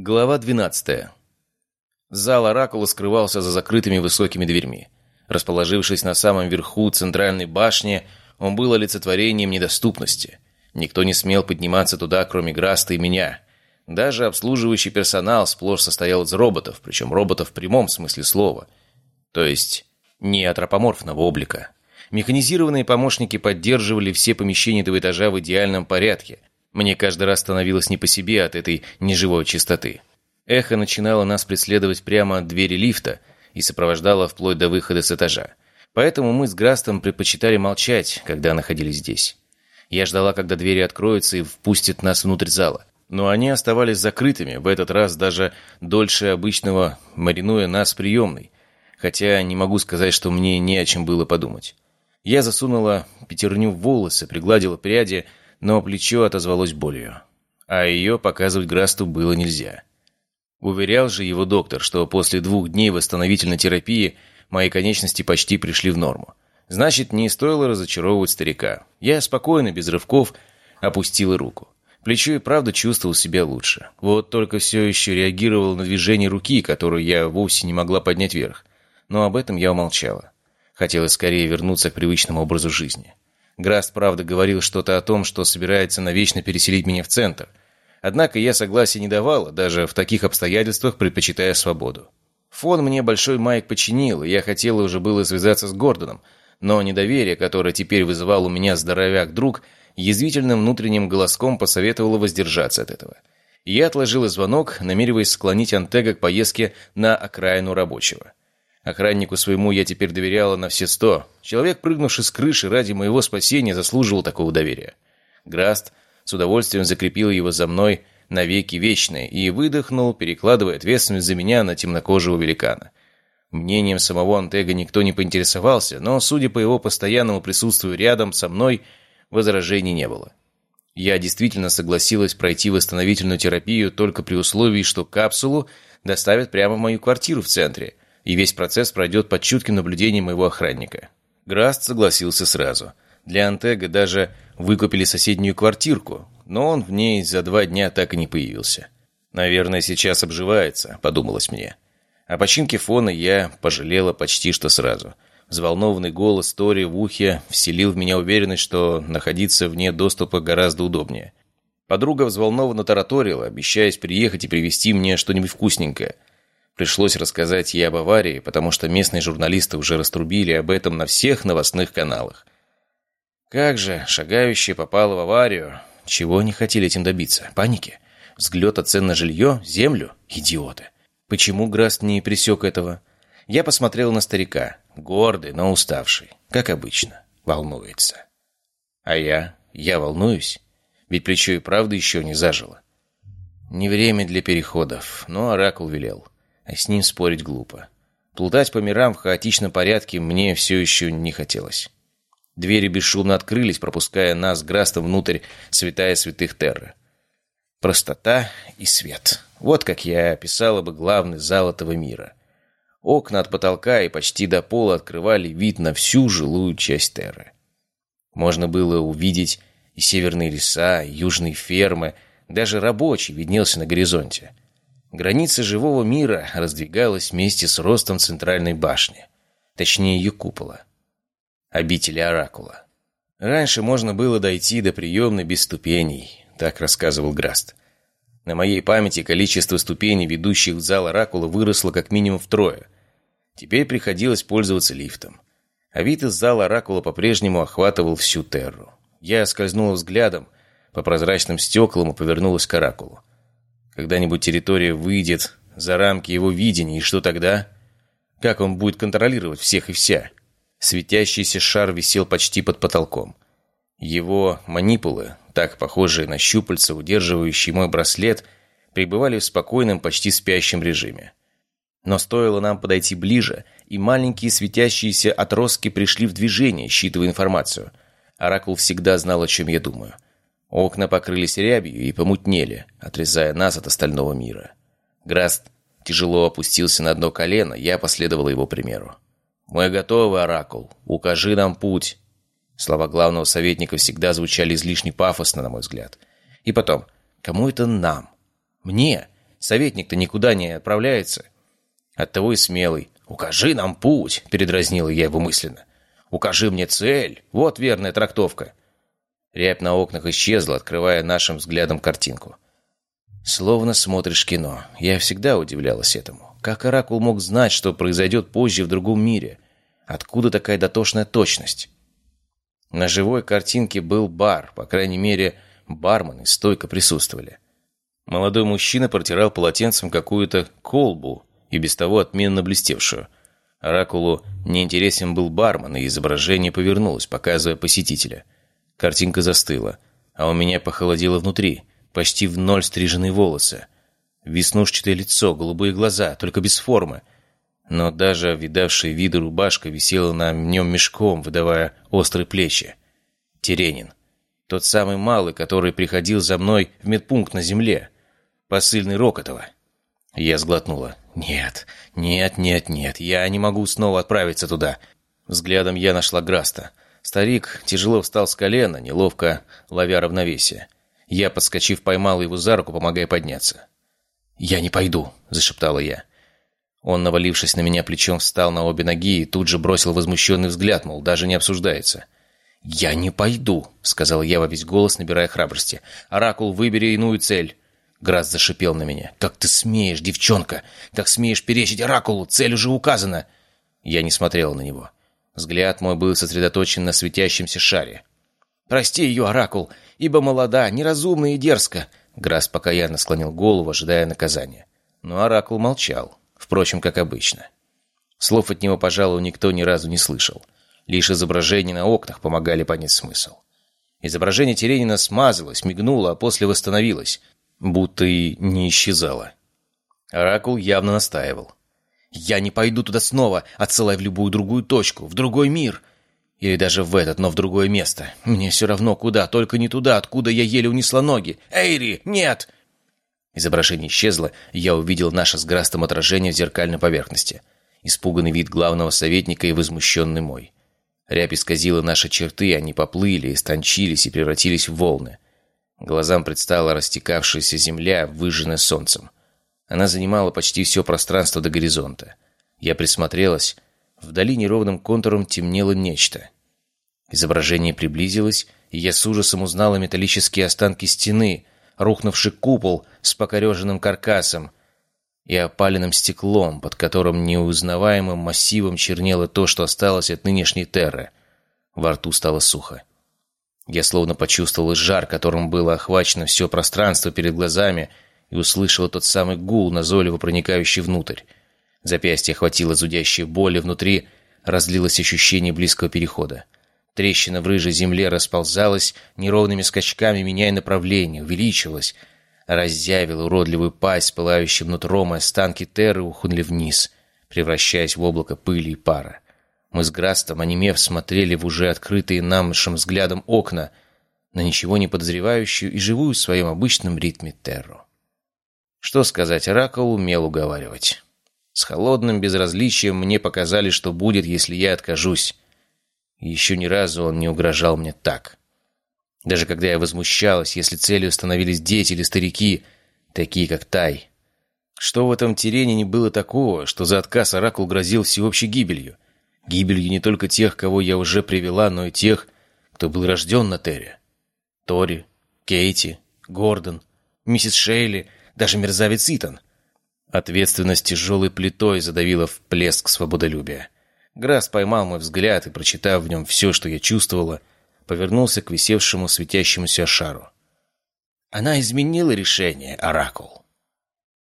Глава 12. Зал Оракула скрывался за закрытыми высокими дверьми. Расположившись на самом верху центральной башни, он был олицетворением недоступности. Никто не смел подниматься туда, кроме Граста и меня. Даже обслуживающий персонал сплошь состоял из роботов, причем роботов в прямом смысле слова. То есть не антропоморфного облика. Механизированные помощники поддерживали все помещения этого этажа в идеальном порядке – мне каждый раз становилось не по себе от этой неживой чистоты. Эхо начинало нас преследовать прямо от двери лифта и сопровождало вплоть до выхода с этажа. Поэтому мы с Грастом предпочитали молчать, когда находились здесь. Я ждала, когда двери откроются и впустят нас внутрь зала. Но они оставались закрытыми, в этот раз даже дольше обычного, маринуя нас приемной. Хотя не могу сказать, что мне не о чем было подумать. Я засунула пятерню в волосы, пригладила пряди, но плечо отозвалось болью. А ее показывать Грасту было нельзя. Уверял же его доктор, что после двух дней восстановительной терапии мои конечности почти пришли в норму. Значит, не стоило разочаровывать старика. Я спокойно, без рывков, опустила руку. Плечо и правда чувствовал себя лучше. Вот только все еще реагировал на движение руки, которую я вовсе не могла поднять вверх. Но об этом я умолчала. Хотелось скорее вернуться к привычному образу жизни. Граст, правда, говорил что-то о том, что собирается навечно переселить меня в центр. Однако я согласия не давала, даже в таких обстоятельствах предпочитая свободу. Фон мне большой Майк починил, и я хотела уже было связаться с Гордоном, но недоверие, которое теперь вызывал у меня здоровяк-друг, язвительным внутренним голоском посоветовало воздержаться от этого. Я отложила звонок, намереваясь склонить Антега к поездке на окраину рабочего. Охраннику своему я теперь доверяла на все сто. Человек, прыгнувший с крыши ради моего спасения, заслуживал такого доверия. Граст с удовольствием закрепил его за мной навеки вечные и выдохнул, перекладывая ответственность за меня на темнокожего великана. Мнением самого Антега никто не поинтересовался, но, судя по его постоянному присутствию рядом со мной, возражений не было. Я действительно согласилась пройти восстановительную терапию только при условии, что капсулу доставят прямо в мою квартиру в центре – и весь процесс пройдет под чутким наблюдением моего охранника. Граст согласился сразу. Для Антега даже выкупили соседнюю квартирку, но он в ней за два дня так и не появился. «Наверное, сейчас обживается», — подумалось мне. О починке фона я пожалела почти что сразу. Взволнованный голос Тори в ухе вселил в меня уверенность, что находиться вне доступа гораздо удобнее. Подруга взволнованно тараторила, обещаясь приехать и привезти мне что-нибудь вкусненькое — Пришлось рассказать ей об аварии, потому что местные журналисты уже раструбили об этом на всех новостных каналах. Как же, шагающая попала в аварию. Чего они хотели этим добиться? Паники? Взглета цен на жилье? Землю? Идиоты. Почему Граст не пресек этого? Я посмотрел на старика. Гордый, но уставший. Как обычно. Волнуется. А я? Я волнуюсь? Ведь плечо и правда еще не зажило. Не время для переходов, но Оракул велел а с ним спорить глупо. Плутать по мирам в хаотичном порядке мне все еще не хотелось. Двери бесшумно открылись, пропуская нас Грастом внутрь святая святых Терры. Простота и свет. Вот как я описала бы главный зал этого мира. Окна от потолка и почти до пола открывали вид на всю жилую часть Терры. Можно было увидеть и северные леса, и южные фермы, даже рабочий виднелся на горизонте. Граница живого мира раздвигалась вместе с ростом центральной башни, точнее ее купола, обители Оракула. Раньше можно было дойти до приемной без ступеней, так рассказывал Граст. На моей памяти количество ступеней, ведущих в зал Оракула, выросло как минимум втрое. Теперь приходилось пользоваться лифтом. А вид из зала Оракула по-прежнему охватывал всю Терру. Я скользнула взглядом по прозрачным стеклам и повернулась к Оракулу. Когда-нибудь территория выйдет за рамки его видения, и что тогда? Как он будет контролировать всех и вся? Светящийся шар висел почти под потолком. Его манипулы, так похожие на щупальца, удерживающие мой браслет, пребывали в спокойном, почти спящем режиме. Но стоило нам подойти ближе, и маленькие светящиеся отростки пришли в движение, считывая информацию. Оракул всегда знал, о чем я думаю. Окна покрылись рябью и помутнели, отрезая нас от остального мира. Граст тяжело опустился на одно колено, я последовал его примеру. «Мы готовы, Оракул. Укажи нам путь». Слова главного советника всегда звучали излишне пафосно, на мой взгляд. И потом, кому это нам? Мне? Советник-то никуда не отправляется. Оттого и смелый. «Укажи нам путь», — передразнила я его мысленно. «Укажи мне цель. Вот верная трактовка». Рябь на окнах исчезла, открывая нашим взглядом картинку. Словно смотришь кино. Я всегда удивлялась этому. Как Оракул мог знать, что произойдет позже в другом мире? Откуда такая дотошная точность? На живой картинке был бар, по крайней мере, бармены стойко присутствовали. Молодой мужчина протирал полотенцем какую-то колбу, и без того отменно блестевшую. Оракулу неинтересен был бармен, и изображение повернулось, показывая посетителя. Картинка застыла, а у меня похолодело внутри, почти в ноль стриженные волосы. Веснушчатое лицо, голубые глаза, только без формы. Но даже видавшая виды рубашка висела на нем мешком, выдавая острые плечи. Теренин. Тот самый малый, который приходил за мной в медпункт на земле. Посыльный Рокотова. Я сглотнула. «Нет, нет, нет, нет, я не могу снова отправиться туда». Взглядом я нашла Граста. Старик тяжело встал с колена, неловко ловя равновесие. Я, подскочив, поймал его за руку, помогая подняться. «Я не пойду», — зашептала я. Он, навалившись на меня плечом, встал на обе ноги и тут же бросил возмущенный взгляд, мол, даже не обсуждается. «Я не пойду», — сказал я во весь голос, набирая храбрости. «Оракул, выбери иную цель». Грас зашипел на меня. «Как ты смеешь, девчонка! Как смеешь перечить Оракулу! Цель уже указана!» Я не смотрел на него. Взгляд мой был сосредоточен на светящемся шаре. «Прости ее, Оракул, ибо молода, неразумна и дерзка!» Грас покаянно склонил голову, ожидая наказания. Но Оракул молчал, впрочем, как обычно. Слов от него, пожалуй, никто ни разу не слышал. Лишь изображения на окнах помогали понять смысл. Изображение Теренина смазалось, мигнуло, а после восстановилось, будто и не исчезала. Оракул явно настаивал. «Я не пойду туда снова, отсылай в любую другую точку, в другой мир. Или даже в этот, но в другое место. Мне все равно куда, только не туда, откуда я еле унесла ноги. Эйри, нет!» Изображение исчезло, и я увидел наше с Грастом отражение в зеркальной поверхности. Испуганный вид главного советника и возмущенный мой. Рябь исказила наши черты, они поплыли, истончились и превратились в волны. Глазам предстала растекавшаяся земля, выжженная солнцем. Она занимала почти все пространство до горизонта. Я присмотрелась. Вдали неровным контуром темнело нечто. Изображение приблизилось, и я с ужасом узнала металлические останки стены, рухнувший купол с покореженным каркасом и опаленным стеклом, под которым неузнаваемым массивом чернело то, что осталось от нынешней терры. Во рту стало сухо. Я словно почувствовал жар, которым было охвачено все пространство перед глазами, и услышал тот самый гул, назойливо проникающий внутрь. Запястье охватило зудящая боль, и внутри разлилось ощущение близкого перехода. Трещина в рыжей земле расползалась неровными скачками, меняя направление, увеличилась, разъявила уродливую пасть с пылающим нутром, и останки терры ухнули вниз, превращаясь в облако пыли и пара. Мы с Грастом, онемев, смотрели в уже открытые нашим взглядом окна, на ничего не подозревающую и живую в своем обычном ритме терру. Что сказать, Оракул умел уговаривать. С холодным безразличием мне показали, что будет, если я откажусь. Еще ни разу он не угрожал мне так. Даже когда я возмущалась, если целью становились дети или старики, такие как Тай. Что в этом терене не было такого, что за отказ Оракул грозил всеобщей гибелью — Гибелью не только тех, кого я уже привела, но и тех, кто был рожден на Терре. Тори, Кейти, Гордон, миссис Шейли, даже мерзавец Итан. Ответственность тяжелой плитой задавила в плеск свободолюбия. Грасс поймал мой взгляд и, прочитав в нем все, что я чувствовала, повернулся к висевшему светящемуся шару. «Она изменила решение, Оракул».